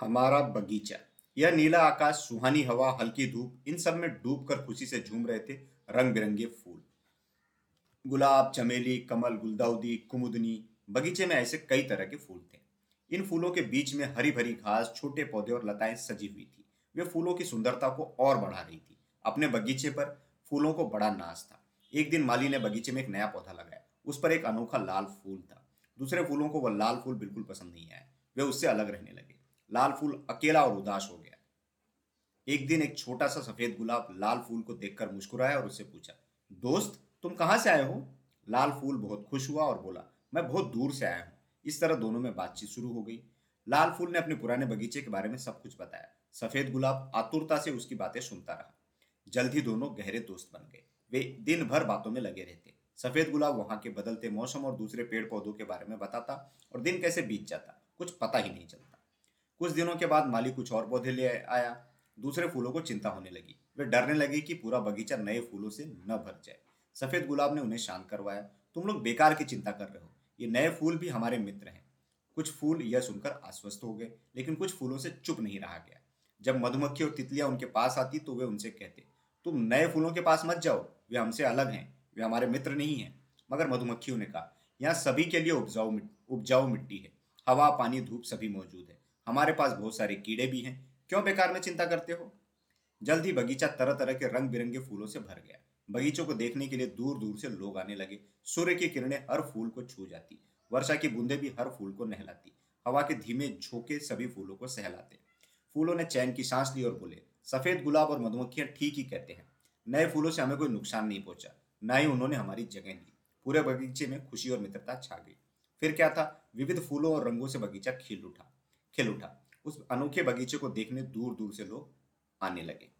हमारा बगीचा। यह नीला आकाश, सुहानी हवा, हल्की धूप, इन सब में डूब कर खुशी से झूम रहे थे रंग बिरंगे फूल। गुलाब, चमेली, कमल, गुलदाउदी, कुमुदनी, बगीचे में ऐसे कई तरह के फूल थे। इन फूलों के बीच में हरी भरी घास, छोटे पौधे और लताएँ सजी हुई थी। वे फूलों की सुंदरता को और बढ़ा रही थी। अपने बगीचे पर फूलों को बड़ा नाज था। एक दिन माली ने बगीचे में एक नया पौधा लगाया। उस पर एक अनोखा लाल फूल था। दूसरे फूलों को वह लाल फूल बिल्कुल पसंद नहीं आया। वे उससे अलग रहने लगे। लाल फूल अकेला और उदास हो गया। एक दिन एक छोटा सा सफ़ेद गुलाब लाल फूल को देखकर मुस्कुराया और उससे पूछा, दोस्त, तुम कहाँ से आए हो? लाल फूल बहुत खुश हुआ और बोला, मैं बहुत दूर से आया हूँ। इस तरह दोनों में बातचीत शुरू हो गई लाल फूल ने अपने पुराने बगीचे के बारे में सब कुछ बताया। सफ़ेद गुलाब आतुरता से उसकी बातें सुनता रहा। जल्द ही दोनों गहरे दोस्त बन गए। वे दिन भर बातों में लगे रहते। सफ़ेद गुलाब वहाँ के बदलते मौसम और दूसरे पेड़ पौधों के बारे में बताता और दिन कैसे बीत जाता, कुछ पता ही नहीं चलता। कुछ दिनों के बाद माली कुछ और पौधे ले आया। दूसरे फूलों को चिंता होने लगी। वे डरने लगे कि पूरा बगीचा नए फूलों से न भर जाए। सफ़ेद गुलाब ने उन्हें शांत करवाया। तुम लोग बेकार की चिंता कर रहे हो। ये नए फूल भी हमारे मित्र हैं। कुछ फूल यह सुनकर आश्वस्त हो गए, लेकिन कुछ फूलों से चुप नहीं रहा गया। जब मधुमक्खी और तितलियाँ उनके पास आती तो वे उनसे कहते, तुम नए फूलों के पास मत जाओ। वे हमसे अलग हैं। वे हमारे मित्र नहीं हैं। मगर मधुमक्खियों ने कहा, यहाँ सभी के लिए उपजाऊ उपजाऊ मिट्टी है। हवा, पानी, धूप सभी मौजूद है। हमारे पास बहुत सारे कीड़े भी हैं। क्यों बेकार में चिंता करते हो? जल्द ही बगीचा तरह तरह के रंग बिरंगे फूलों से भर गया। बगीचों को देखने के लिए दूर दूर से लोग आने लगे। सूर्य की किरणें हर फूल को छू जाती। वर्षा की बूंदें भी हर फूल को नहलाती। हवा के धीमे झोंके सभी फूलों को सहलाते। फूलों ने चैन की सांस ली और बोले, सफ़ेद गुलाब और मधुमक्खियाँ ठीक ही कहते हैं। नए फूलों से हमें कोई नुकसान नहीं पहुँचा। न ही उन्होंने हमारी जगह ली। पूरे बगीचे में खुशी और मित्रता छा गई। फिर क्या था? विविध फूलों और रंगों से बगीचा खिल उठा। खिल उठा। उस अनोखे बगीचे को देखने दूर दूर से लोग आने लगे।